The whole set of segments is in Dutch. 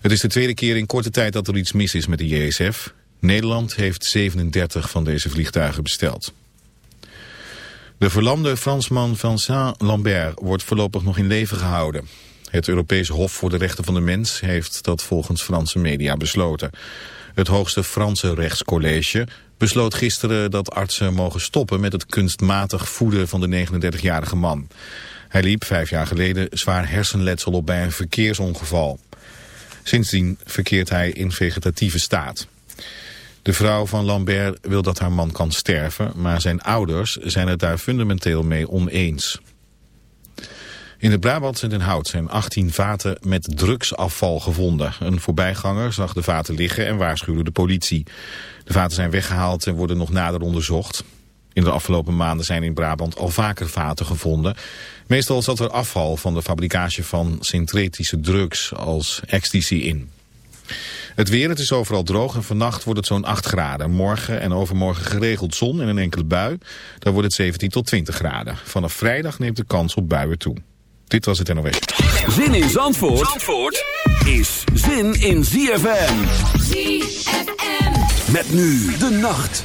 Het is de tweede keer in korte tijd dat er iets mis is met de JSF. Nederland heeft 37 van deze vliegtuigen besteld. De verlamde Fransman Vincent Lambert wordt voorlopig nog in leven gehouden. Het Europese Hof voor de Rechten van de Mens heeft dat volgens Franse media besloten. Het hoogste Franse rechtscollege besloot gisteren dat artsen mogen stoppen met het kunstmatig voeden van de 39-jarige man. Hij liep vijf jaar geleden zwaar hersenletsel op bij een verkeersongeval. Sindsdien verkeert hij in vegetatieve staat. De vrouw van Lambert wil dat haar man kan sterven, maar zijn ouders zijn het daar fundamenteel mee oneens. In de Brabantse Den Hout zijn 18 vaten met drugsafval gevonden. Een voorbijganger zag de vaten liggen en waarschuwde de politie. De vaten zijn weggehaald en worden nog nader onderzocht. In de afgelopen maanden zijn in Brabant al vaker vaten gevonden. Meestal zat er afval van de fabricage van synthetische drugs als ecstasy in. Het weer, het is overal droog en vannacht wordt het zo'n 8 graden. Morgen en overmorgen geregeld zon en een enkele bui. Dan wordt het 17 tot 20 graden. Vanaf vrijdag neemt de kans op buien toe. Dit was het NOS. Zin in Zandvoort, Zandvoort is zin in ZFM. ZFM. Met nu de nacht.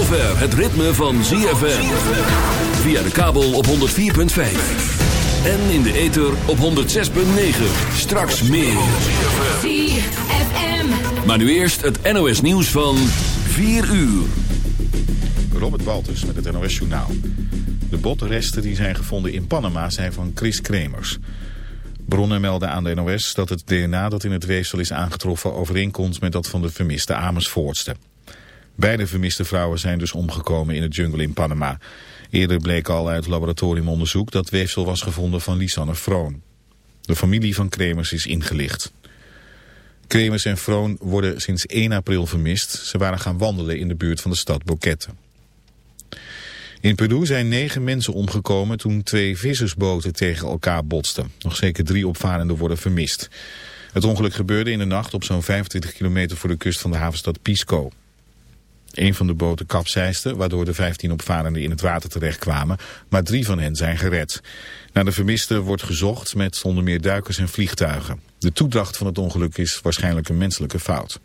zover het ritme van ZFM. Via de kabel op 104.5. En in de ether op 106.9. Straks meer. ZFM. Maar nu eerst het NOS nieuws van 4 uur. Robert Walters met het NOS Journaal. De botresten die zijn gevonden in Panama zijn van Chris Kremers. Bronnen melden aan de NOS dat het DNA dat in het weefsel is aangetroffen overeenkomt met dat van de vermiste Amersfoortste. Beide vermiste vrouwen zijn dus omgekomen in de jungle in Panama. Eerder bleek al uit laboratoriumonderzoek dat weefsel was gevonden van Lisanne Vroon. De familie van Kremers is ingelicht. Kremers en Vroon worden sinds 1 april vermist. Ze waren gaan wandelen in de buurt van de stad Boquete. In Peru zijn negen mensen omgekomen toen twee vissersboten tegen elkaar botsten. Nog zeker drie opvarenden worden vermist. Het ongeluk gebeurde in de nacht op zo'n 25 kilometer voor de kust van de havenstad Pisco. Een van de boten kapseisde, waardoor de 15 opvarenden in het water terechtkwamen, maar drie van hen zijn gered. Naar de vermisten wordt gezocht met onder meer duikers en vliegtuigen. De toedracht van het ongeluk is waarschijnlijk een menselijke fout.